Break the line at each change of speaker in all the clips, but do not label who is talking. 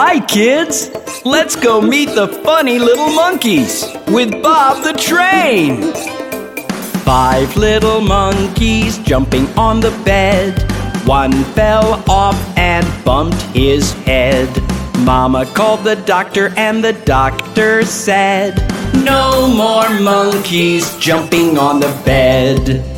Hi, kids! Let's go meet the funny little monkeys with Bob the Train. Five little monkeys jumping on the bed. One fell off and bumped his head. Mama called the doctor, and the doctor said, No more monkeys jumping on the bed.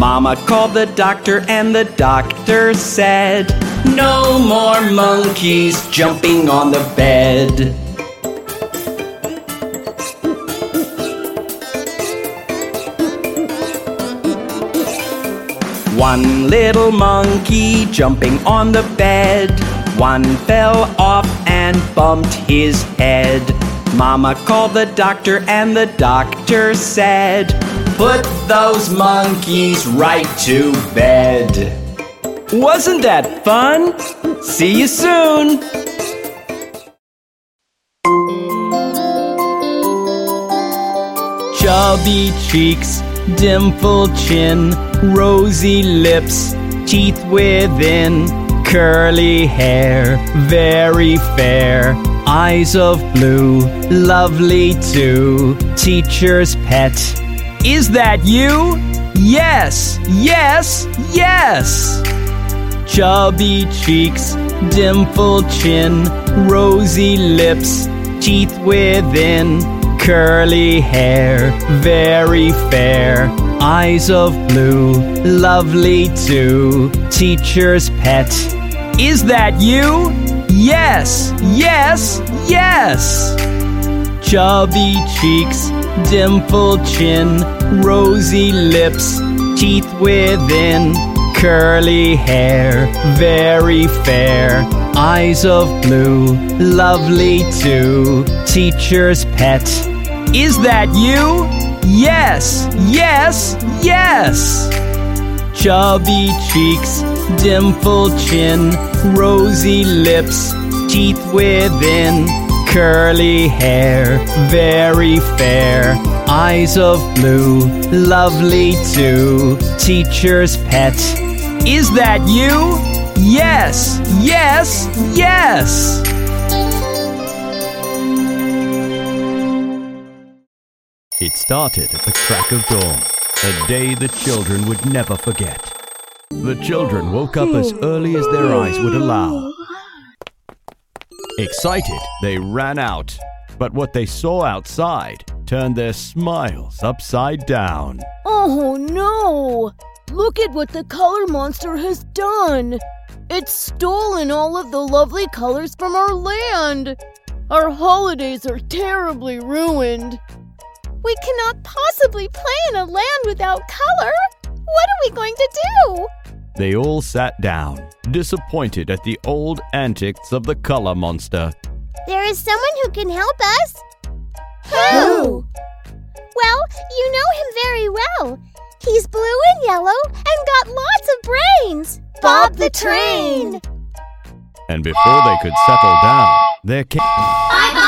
Mama called the doctor, and the doctor said, No more monkeys jumping on the bed. One little monkey jumping on the bed. One fell off and bumped his head. Mama called the doctor, and the doctor said, Put those monkeys right to bed. Wasn't that fun? See you soon! Chubby cheeks, dimple chin, rosy lips, teeth within, curly hair, very fair, eyes of blue, lovely too, teacher's pet. Is that you? Yes, yes, yes! Chubby cheeks, dimpled chin, rosy lips, teeth within, curly hair, very fair, eyes of blue, lovely too, teacher's pet. Is that you? Yes, yes, yes! Chubby cheeks, dimpled chin, rosy lips, teeth within, curly hair, very fair, eyes of blue, lovely too, teacher's pet. Is that you? Yes, yes, yes! Chubby cheeks, dimpled chin, rosy lips, teeth within, curly hair, very fair, eyes of blue, lovely too, teacher's pet. Is that you? Yes, yes, yes!
It started at the crack of dawn, a day the children would never forget. The children woke up as early as their eyes would allow. Excited, they ran out, but what they saw outside turned their smiles upside down.
Oh no! Look at what the color monster has done! It's stolen all of the lovely colors from our land! Our holidays are terribly ruined!
We cannot possibly play in a land without color! What are we going to do?
They all sat down, disappointed at the old antics of the color monster.
There is someone who can help us.
Who?
Well, you know him very well. He's blue and yellow and got lots of brains.
Bob the Train!
And before they could settle down, there came.
Bye bye, Bob!